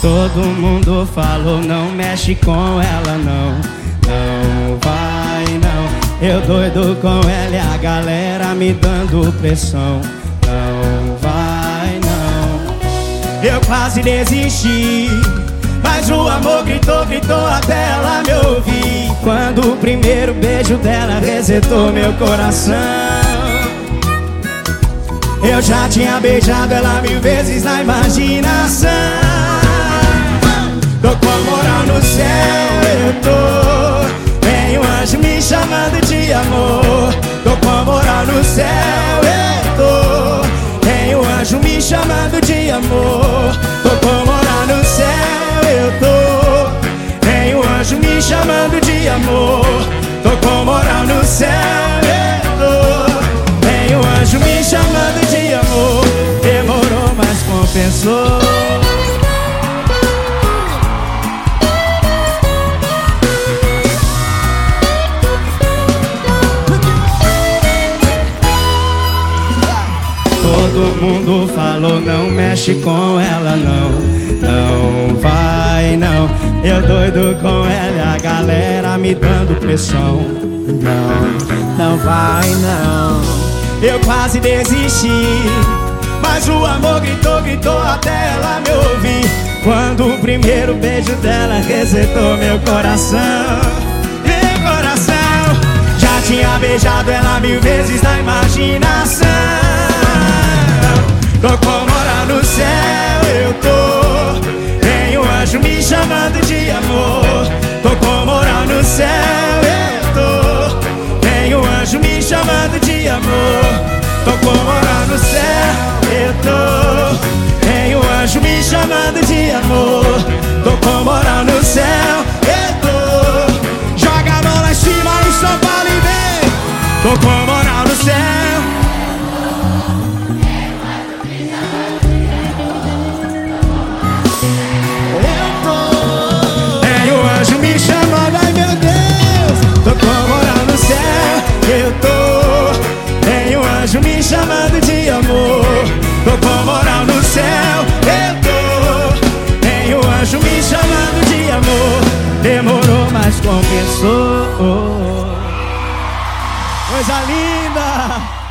Todo mundo falou, não mexe com ela, não. Não vai, não. Eu doido com ela e a galera me dando pressão. Não vai, não. Eu quase desisti. Mas o amor gritou, gritou até ela me ouvir. Quando o primeiro beijo dela resetou meu coração. Eu já tinha beijado ela mil vezes na imaginação. Chamando de amor. Tô com a moral no céu, eu tô. Tem um anjo me chamando de amor. Tô com a moral no céu, eu tô. Tem um anjo me chamando de amor. Tô com moral no céu, Todo mundo falou, não mexe com ela não Não vai não. Eu doido com ela a galera me dando pressão. Não, não vai não. Eu quase desisti Mas o amor gritou, gritou até ela me ouvir. Quando o primeiro beijo dela resetou meu coração Meu coração. Já tinha beijado ela mil vezes na imaginação chamando de amor. Tô com moral no céu, eu tô. Tem um anjo me chamando de amor. Tô com moral no céu, eu tô. Tem um anjo me chamando de amor. Tô com moral no céu, eu tô. Joga a mão lá em cima em São Paulo e vem. Tô com anjo me chamando de amor. Tô com moral no céu, eu tô. Tem um anjo me chamando de amor. Demorou, mas compensou. Coisa linda!